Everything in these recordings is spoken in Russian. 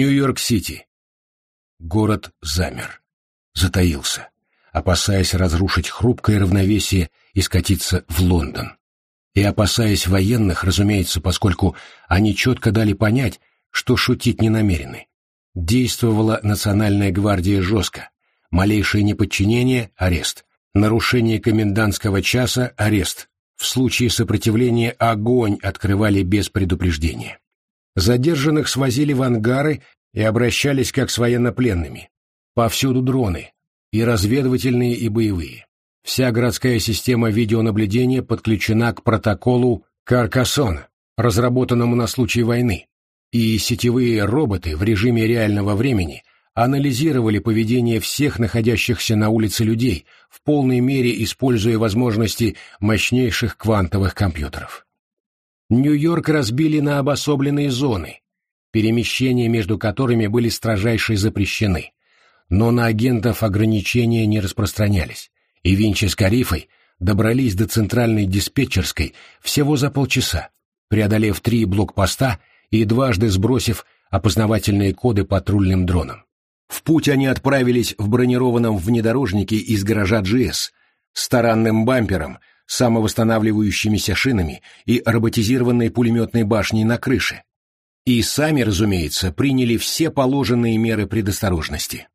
Нью-Йорк-Сити. Город замер, затаился, опасаясь разрушить хрупкое равновесие и скатиться в Лондон. И опасаясь военных, разумеется, поскольку они четко дали понять, что шутить не намерены. Действовала национальная гвардия жестко. Малейшее неподчинение — арест. Нарушение комендантского часа — арест. В случае сопротивления огонь открывали без предупреждения. Задержанных свозили в ангары и обращались как с военнопленными. Повсюду дроны, и разведывательные, и боевые. Вся городская система видеонаблюдения подключена к протоколу Каркасон, разработанному на случай войны, и сетевые роботы в режиме реального времени анализировали поведение всех находящихся на улице людей, в полной мере используя возможности мощнейших квантовых компьютеров. Нью-Йорк разбили на обособленные зоны, перемещения между которыми были строжайше запрещены, но на агентов ограничения не распространялись, и Винчи с Карифой добрались до центральной диспетчерской всего за полчаса, преодолев три блокпоста и дважды сбросив опознавательные коды патрульным дронам. В путь они отправились в бронированном внедорожнике из гаража GS с таранным бампером, самовосстанавливающимися шинами и роботизированной пулеметной башней на крыше. И сами, разумеется, приняли все положенные меры предосторожности.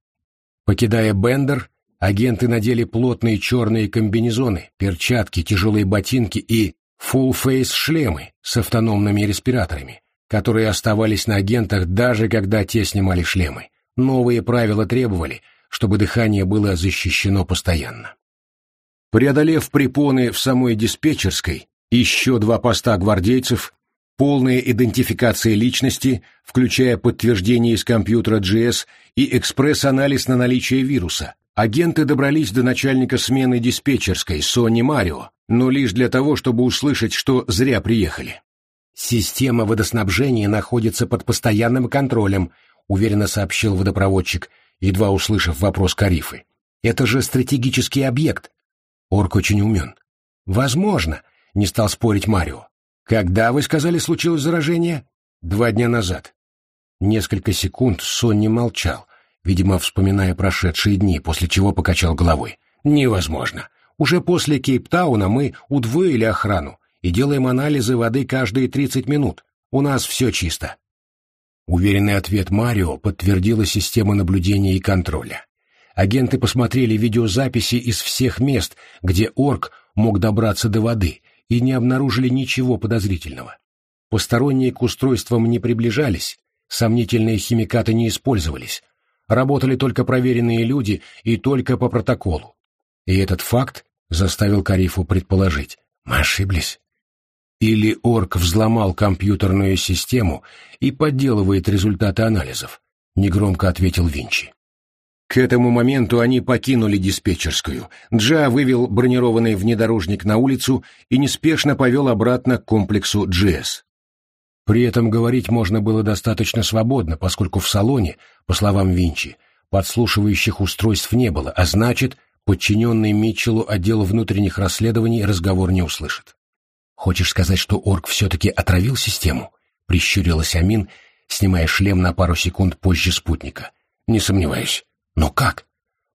Покидая Бендер, агенты надели плотные черные комбинезоны, перчатки, тяжелые ботинки и full-face шлемы с автономными респираторами, которые оставались на агентах даже когда те снимали шлемы. Новые правила требовали, чтобы дыхание было защищено постоянно. Преодолев препоны в самой диспетчерской, еще два поста гвардейцев, полная идентификация личности, включая подтверждение из компьютера GS и экспресс-анализ на наличие вируса, агенты добрались до начальника смены диспетчерской, Сони Марио, но лишь для того, чтобы услышать, что зря приехали. «Система водоснабжения находится под постоянным контролем», — уверенно сообщил водопроводчик, едва услышав вопрос Карифы. «Это же стратегический объект». Орк очень умен. «Возможно», — не стал спорить Марио. «Когда, вы сказали, случилось заражение?» «Два дня назад». Несколько секунд Сонни молчал, видимо, вспоминая прошедшие дни, после чего покачал головой. «Невозможно. Уже после Кейптауна мы удвоили охрану и делаем анализы воды каждые 30 минут. У нас все чисто». Уверенный ответ Марио подтвердила система наблюдения и контроля. Агенты посмотрели видеозаписи из всех мест, где орк мог добраться до воды, и не обнаружили ничего подозрительного. Посторонние к устройствам не приближались, сомнительные химикаты не использовались, работали только проверенные люди и только по протоколу. И этот факт заставил Карифу предположить, мы ошиблись. Или орк взломал компьютерную систему и подделывает результаты анализов, негромко ответил Винчи. К этому моменту они покинули диспетчерскую. Джа вывел бронированный внедорожник на улицу и неспешно повел обратно к комплексу GS. При этом говорить можно было достаточно свободно, поскольку в салоне, по словам Винчи, подслушивающих устройств не было, а значит, подчиненный Митчеллу отдел внутренних расследований разговор не услышит. «Хочешь сказать, что Орк все-таки отравил систему?» — прищурилась Амин, снимая шлем на пару секунд позже спутника. «Не сомневаюсь. Но как?»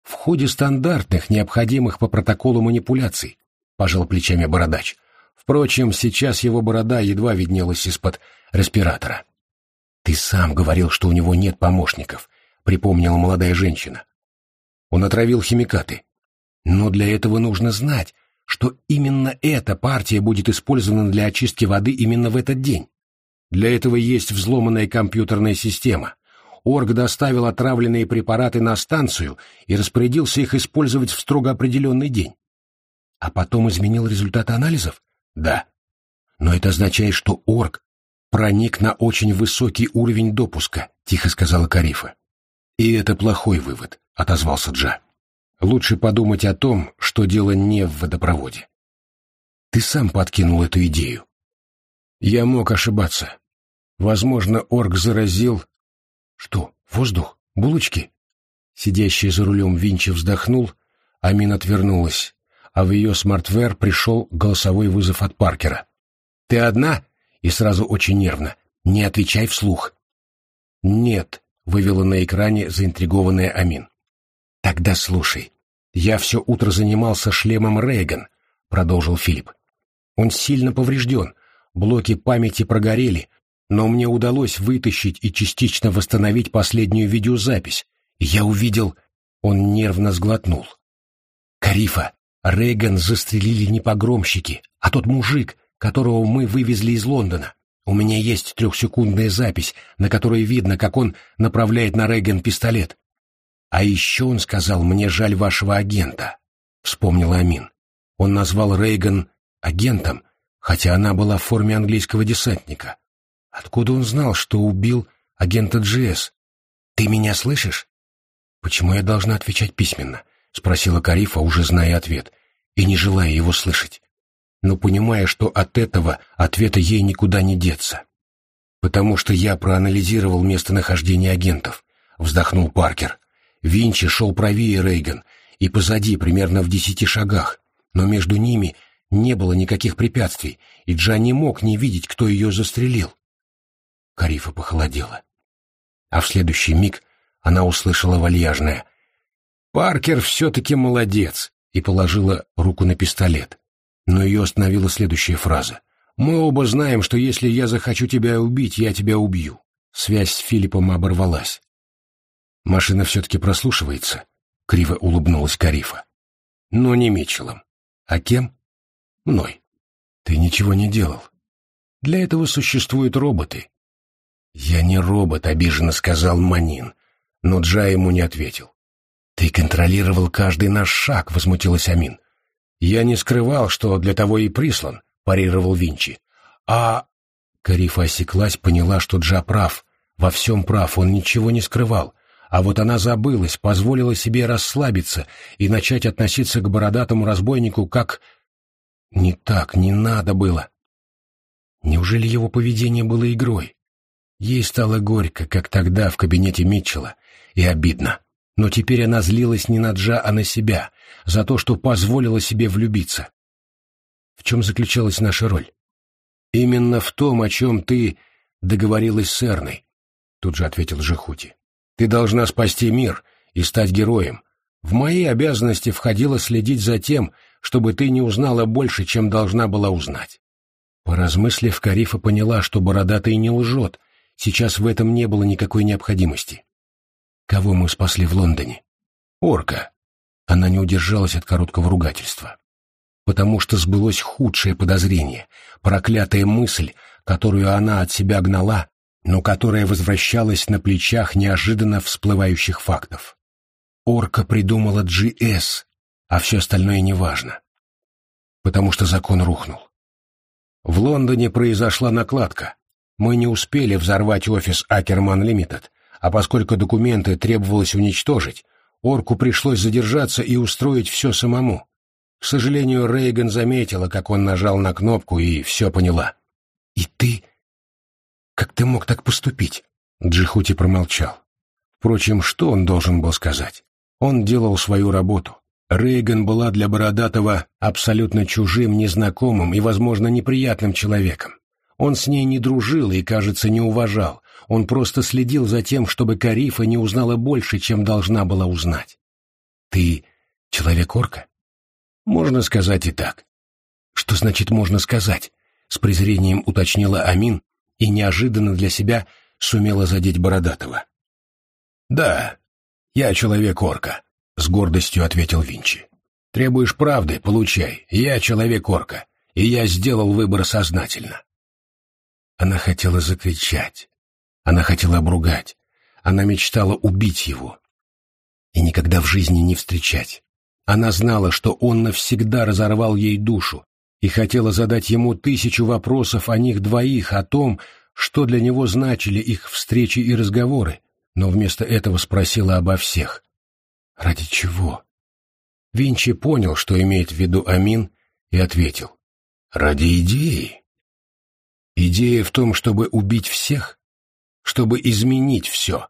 «В ходе стандартных, необходимых по протоколу манипуляций», — пожал плечами бородач. Впрочем, сейчас его борода едва виднелась из-под респиратора. «Ты сам говорил, что у него нет помощников», — припомнила молодая женщина. Он отравил химикаты. Но для этого нужно знать, что именно эта партия будет использована для очистки воды именно в этот день. Для этого есть взломанная компьютерная система. Орг доставил отравленные препараты на станцию и распорядился их использовать в строго определенный день. А потом изменил результаты анализов? Да. Но это означает, что Орг проник на очень высокий уровень допуска, тихо сказала Карифа. И это плохой вывод, отозвался Джа. Лучше подумать о том, что дело не в водопроводе. Ты сам подкинул эту идею. Я мог ошибаться. Возможно, орк заразил... Что, воздух? Булочки? Сидящий за рулем Винчи вздохнул, Амин отвернулась, а в ее смартвер пришел голосовой вызов от Паркера. «Ты одна?» И сразу очень нервно. «Не отвечай вслух». «Нет», — вывела на экране заинтригованная Амин. «Тогда слушай. Я все утро занимался шлемом Рейган», — продолжил Филипп. «Он сильно поврежден, блоки памяти прогорели, но мне удалось вытащить и частично восстановить последнюю видеозапись. я увидел...» Он нервно сглотнул. «Карифа, Рейган застрелили не погромщики, а тот мужик, которого мы вывезли из Лондона. У меня есть трехсекундная запись, на которой видно, как он направляет на Рейган пистолет. А еще он сказал, мне жаль вашего агента, — вспомнил Амин. Он назвал Рейган агентом, хотя она была в форме английского десантника. Откуда он знал, что убил агента Джиэс? Ты меня слышишь? Почему я должна отвечать письменно? — спросила Карифа, уже зная ответ, и не желая его слышать, но понимая, что от этого ответа ей никуда не деться. «Потому что я проанализировал местонахождение агентов», — вздохнул Паркер. Винчи шел правее Рейган и позади, примерно в десяти шагах, но между ними не было никаких препятствий, и Джа не мог не видеть, кто ее застрелил. Карифа похолодела. А в следующий миг она услышала вальяжное «Паркер все-таки молодец!» и положила руку на пистолет. Но ее остановила следующая фраза. «Мы оба знаем, что если я захочу тебя убить, я тебя убью». Связь с Филиппом оборвалась. Машина все-таки прослушивается, — криво улыбнулась Карифа. Но не Митчеллом. А кем? Мной. Ты ничего не делал. Для этого существуют роботы. Я не робот, — обиженно сказал Манин, но Джа ему не ответил. Ты контролировал каждый наш шаг, — возмутилась Амин. Я не скрывал, что для того и прислан, — парировал Винчи. А... Карифа осеклась, поняла, что Джа прав. Во всем прав, он ничего не скрывал. А вот она забылась, позволила себе расслабиться и начать относиться к бородатому разбойнику как... Не так, не надо было. Неужели его поведение было игрой? Ей стало горько, как тогда в кабинете Митчелла, и обидно. Но теперь она злилась не на Джа, а на себя, за то, что позволила себе влюбиться. В чем заключалась наша роль? Именно в том, о чем ты договорилась с Эрной, тут же ответил Жахути. Ты должна спасти мир и стать героем. В мои обязанности входило следить за тем, чтобы ты не узнала больше, чем должна была узнать. Поразмыслив, Карифа поняла, что бородатый не лжет, сейчас в этом не было никакой необходимости. Кого мы спасли в Лондоне? Орка. Она не удержалась от короткого ругательства. Потому что сбылось худшее подозрение, проклятая мысль, которую она от себя гнала, но которая возвращалась на плечах неожиданно всплывающих фактов. Орка придумала GS, а все остальное неважно. Потому что закон рухнул. В Лондоне произошла накладка. Мы не успели взорвать офис Акерман Лимитед, а поскольку документы требовалось уничтожить, Орку пришлось задержаться и устроить все самому. К сожалению, Рейган заметила, как он нажал на кнопку и все поняла. «И ты «Как ты мог так поступить?» Джихути промолчал. Впрочем, что он должен был сказать? Он делал свою работу. Рейган была для Бородатого абсолютно чужим, незнакомым и, возможно, неприятным человеком. Он с ней не дружил и, кажется, не уважал. Он просто следил за тем, чтобы Карифа не узнала больше, чем должна была узнать. «Ты человек-орка?» «Можно сказать и так». «Что значит «можно сказать»?» — с презрением уточнила Амин, и неожиданно для себя сумела задеть Бородатого. «Да, я человек-орка», — с гордостью ответил Винчи. «Требуешь правды — получай. Я человек-орка, и я сделал выбор сознательно». Она хотела закричать. Она хотела обругать. Она мечтала убить его. И никогда в жизни не встречать. Она знала, что он навсегда разорвал ей душу, и хотела задать ему тысячу вопросов о них двоих, о том, что для него значили их встречи и разговоры, но вместо этого спросила обо всех. Ради чего? Винчи понял, что имеет в виду Амин, и ответил. Ради идеи. Идея в том, чтобы убить всех, чтобы изменить все.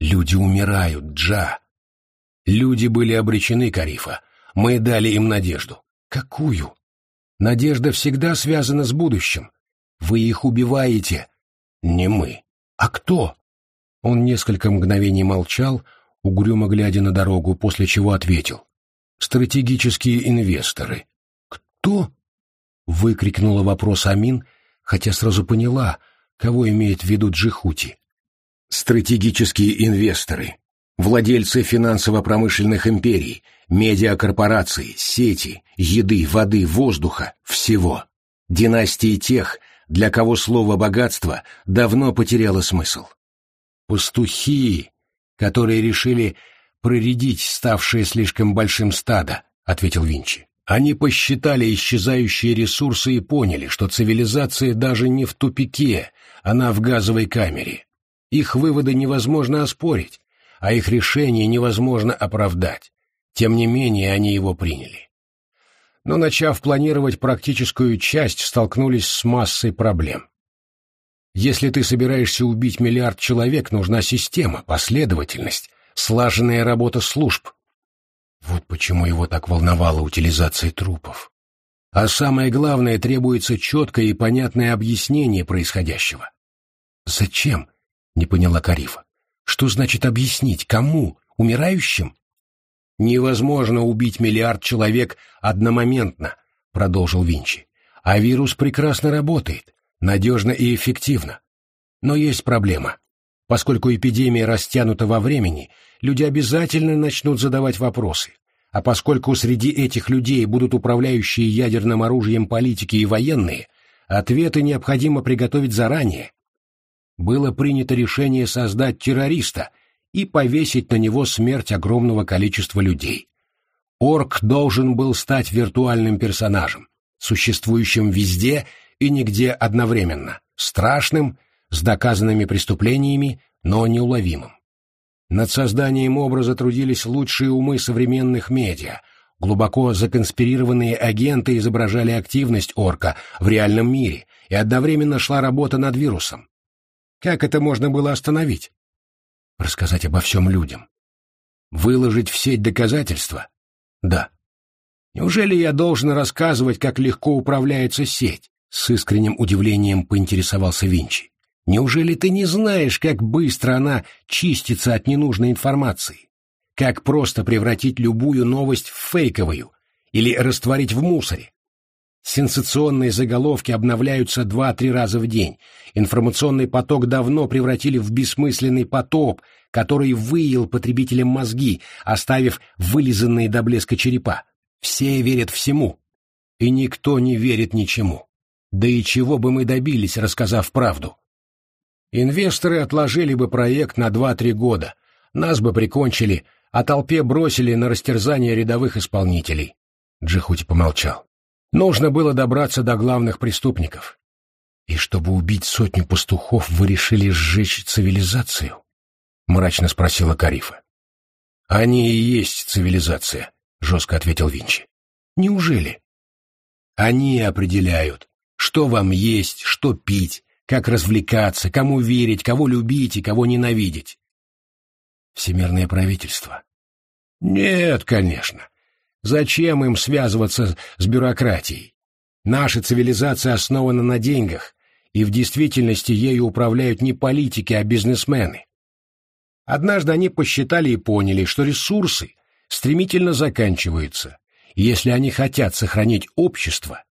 Люди умирают, Джа. Люди были обречены, Карифа. Мы дали им надежду. Какую? Надежда всегда связана с будущим. Вы их убиваете. Не мы. А кто? Он несколько мгновений молчал, угрюмо глядя на дорогу, после чего ответил. «Стратегические инвесторы». «Кто?» — выкрикнула вопрос Амин, хотя сразу поняла, кого имеет в виду Джихути. «Стратегические инвесторы, владельцы финансово-промышленных империй, медиакорпораций, сети, еды, воды, воздуха, всего. Династии тех, для кого слово «богатство» давно потеряло смысл. Пастухи, которые решили проредить ставшее слишком большим стадо, ответил Винчи. Они посчитали исчезающие ресурсы и поняли, что цивилизация даже не в тупике, она в газовой камере. Их выводы невозможно оспорить, а их решение невозможно оправдать. Тем не менее, они его приняли. Но, начав планировать практическую часть, столкнулись с массой проблем. Если ты собираешься убить миллиард человек, нужна система, последовательность, слаженная работа служб. Вот почему его так волновала утилизация трупов. А самое главное, требуется четкое и понятное объяснение происходящего. «Зачем?» — не поняла Карифа. «Что значит объяснить? Кому? Умирающим?» «Невозможно убить миллиард человек одномоментно», — продолжил Винчи. «А вирус прекрасно работает надежно и эффективно. Но есть проблема. Поскольку эпидемия растянута во времени, люди обязательно начнут задавать вопросы. А поскольку среди этих людей будут управляющие ядерным оружием политики и военные, ответы необходимо приготовить заранее. Было принято решение создать террориста и повесить на него смерть огромного количества людей. Орк должен был стать виртуальным персонажем, существующим везде и нигде одновременно, страшным, с доказанными преступлениями, но неуловимым. Над созданием образа трудились лучшие умы современных медиа, глубоко законспирированные агенты изображали активность орка в реальном мире, и одновременно шла работа над вирусом. Как это можно было остановить? Рассказать обо всем людям. Выложить в сеть доказательства? Да. Неужели я должен рассказывать, как легко управляется сеть, с искренним удивлением поинтересовался Винчи. «Неужели ты не знаешь, как быстро она чистится от ненужной информации? Как просто превратить любую новость в фейковую или растворить в мусоре? Сенсационные заголовки обновляются два-три раза в день. Информационный поток давно превратили в бессмысленный потоп, который выел потребителям мозги, оставив вылизанные до блеска черепа. Все верят всему, и никто не верит ничему. Да и чего бы мы добились, рассказав правду? Инвесторы отложили бы проект на 2-3 года, нас бы прикончили, а толпе бросили на растерзание рядовых исполнителей. Джихути помолчал. Нужно было добраться до главных преступников. И чтобы убить сотню пастухов, вы решили сжечь цивилизацию? Мрачно спросила Карифа. Они и есть цивилизация, жестко ответил Винчи. Неужели? Они определяют, что вам есть, что пить, как развлекаться, кому верить, кого любить и кого ненавидеть. Всемирное правительство. Нет, конечно. Зачем им связываться с бюрократией? Наша цивилизация основана на деньгах, и в действительности ею управляют не политики, а бизнесмены. Однажды они посчитали и поняли, что ресурсы стремительно заканчиваются, и если они хотят сохранить общество,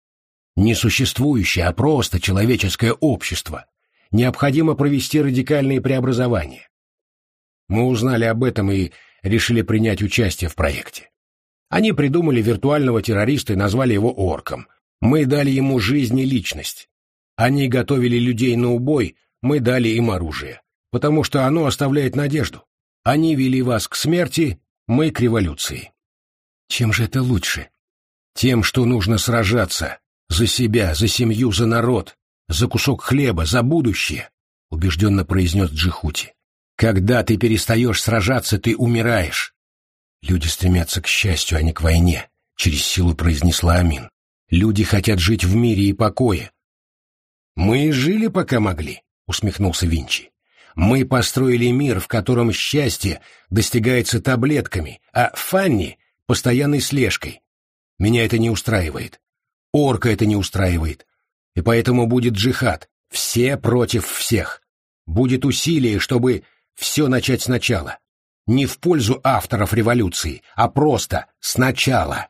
не существующее, а просто человеческое общество, необходимо провести радикальные преобразования. Мы узнали об этом и решили принять участие в проекте. Они придумали виртуального террориста и назвали его орком. Мы дали ему жизнь и личность. Они готовили людей на убой, мы дали им оружие, потому что оно оставляет надежду. Они вели вас к смерти, мы к революции. Чем же это лучше? Тем, что нужно сражаться, за себя, за семью, за народ, за кусок хлеба, за будущее, — убежденно произнес Джихути. Когда ты перестаешь сражаться, ты умираешь. Люди стремятся к счастью, а не к войне, — через силу произнесла Амин. Люди хотят жить в мире и покое. Мы жили, пока могли, — усмехнулся Винчи. Мы построили мир, в котором счастье достигается таблетками, а Фанни — постоянной слежкой. Меня это не устраивает. Орка это не устраивает. И поэтому будет джихад. Все против всех. Будет усилие, чтобы все начать сначала. Не в пользу авторов революции, а просто сначала.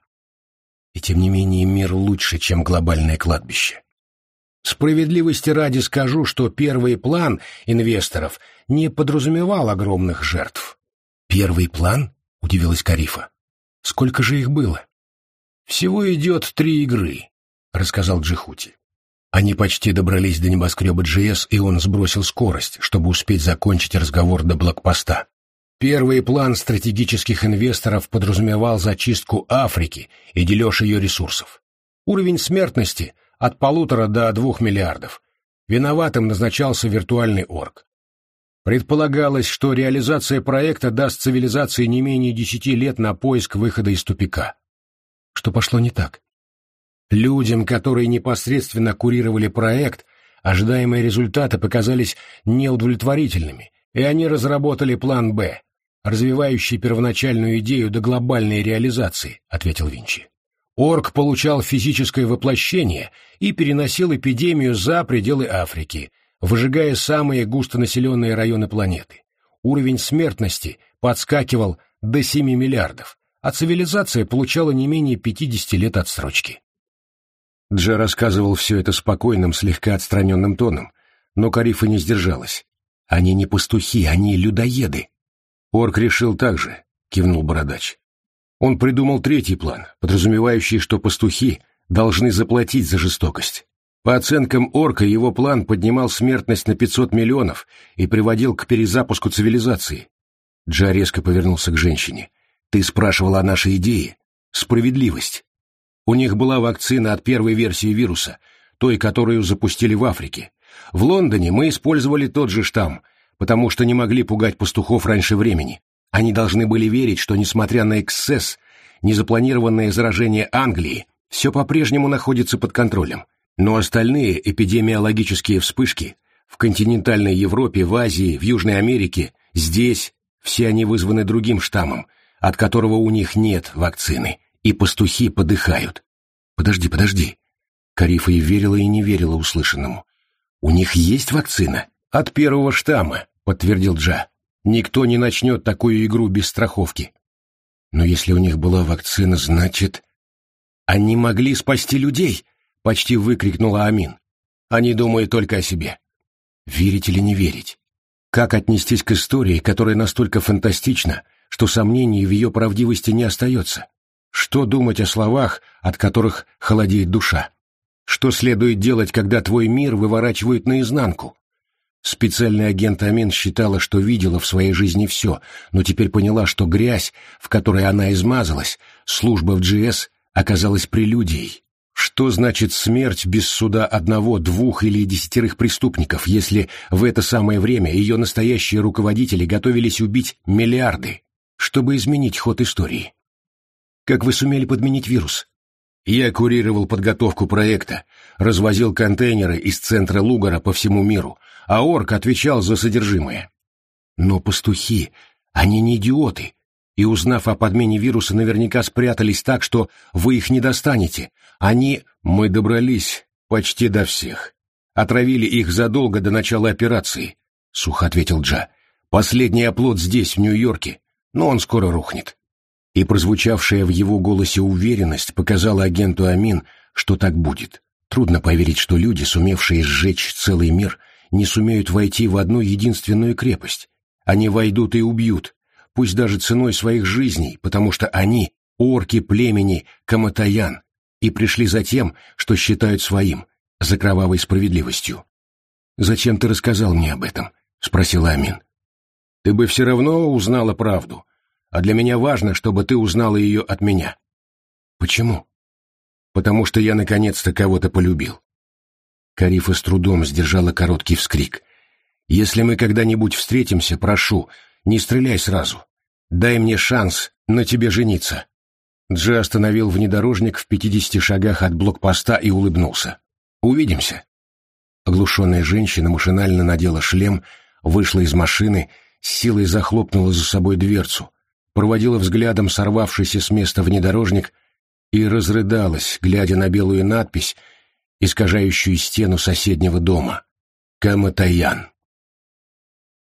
И тем не менее мир лучше, чем глобальное кладбище. Справедливости ради скажу, что первый план инвесторов не подразумевал огромных жертв. «Первый план?» — удивилась Карифа. «Сколько же их было?» «Всего идет три игры», — рассказал Джихути. Они почти добрались до небоскреба GS, и он сбросил скорость, чтобы успеть закончить разговор до блокпоста. Первый план стратегических инвесторов подразумевал зачистку Африки и дележ ее ресурсов. Уровень смертности от полутора до двух миллиардов. Виноватым назначался виртуальный орг. Предполагалось, что реализация проекта даст цивилизации не менее десяти лет на поиск выхода из тупика. Что пошло не так? Людям, которые непосредственно курировали проект, ожидаемые результаты показались неудовлетворительными, и они разработали план «Б», развивающий первоначальную идею до глобальной реализации, ответил Винчи. Орк получал физическое воплощение и переносил эпидемию за пределы Африки, выжигая самые густонаселенные районы планеты. Уровень смертности подскакивал до 7 миллиардов, а цивилизация получала не менее 50 лет отсрочки. Дже рассказывал все это спокойным, слегка отстраненным тоном, но Карифа не сдержалась. «Они не пастухи, они людоеды». «Орк решил так же», — кивнул Бородач. Он придумал третий план, подразумевающий, что пастухи должны заплатить за жестокость. По оценкам Орка, его план поднимал смертность на 500 миллионов и приводил к перезапуску цивилизации. Джа резко повернулся к женщине. «Ты спрашивала о нашей идее. Справедливость. У них была вакцина от первой версии вируса, той, которую запустили в Африке. В Лондоне мы использовали тот же штамм, потому что не могли пугать пастухов раньше времени. Они должны были верить, что, несмотря на эксцесс, незапланированное заражение Англии, все по-прежнему находится под контролем. Но остальные эпидемиологические вспышки в континентальной Европе, в Азии, в Южной Америке, здесь, все они вызваны другим штаммом, от которого у них нет вакцины и пастухи подыхают. Подожди, подожди. Карифа и верила, и не верила услышанному. У них есть вакцина? От первого штамма, подтвердил Джа. Никто не начнет такую игру без страховки. Но если у них была вакцина, значит... Они могли спасти людей, почти выкрикнула Амин. Они думают только о себе. Верить или не верить? Как отнестись к истории, которая настолько фантастична, что сомнений в ее правдивости не остается? Что думать о словах, от которых холодеет душа? Что следует делать, когда твой мир выворачивают наизнанку? Специальный агент Амин считала, что видела в своей жизни все, но теперь поняла, что грязь, в которой она измазалась, служба в GS оказалась прелюдией. Что значит смерть без суда одного, двух или десятерых преступников, если в это самое время ее настоящие руководители готовились убить миллиарды, чтобы изменить ход истории? Как вы сумели подменить вирус? Я курировал подготовку проекта, развозил контейнеры из центра Лугара по всему миру, а Орк отвечал за содержимое. Но пастухи, они не идиоты, и, узнав о подмене вируса, наверняка спрятались так, что вы их не достанете. Они... Мы добрались почти до всех. Отравили их задолго до начала операции, — сухо ответил Джа. Последний оплот здесь, в Нью-Йорке, но он скоро рухнет и прозвучавшая в его голосе уверенность показала агенту Амин, что так будет. Трудно поверить, что люди, сумевшие сжечь целый мир, не сумеют войти в одну единственную крепость. Они войдут и убьют, пусть даже ценой своих жизней, потому что они — орки племени Каматаян, и пришли за тем, что считают своим, за кровавой справедливостью. «Зачем ты рассказал мне об этом?» — спросила Амин. «Ты бы все равно узнала правду», а для меня важно, чтобы ты узнала ее от меня. Почему? Потому что я наконец-то кого-то полюбил. Карифа с трудом сдержала короткий вскрик. Если мы когда-нибудь встретимся, прошу, не стреляй сразу. Дай мне шанс на тебе жениться. Джи остановил внедорожник в пятидесяти шагах от блокпоста и улыбнулся. «Увидимся». Оглушенная женщина машинально надела шлем, вышла из машины, с силой захлопнула за собой дверцу, проводила взглядом сорвавшийся с места внедорожник и разрыдалась, глядя на белую надпись, искажающую стену соседнего дома. «Каматаян».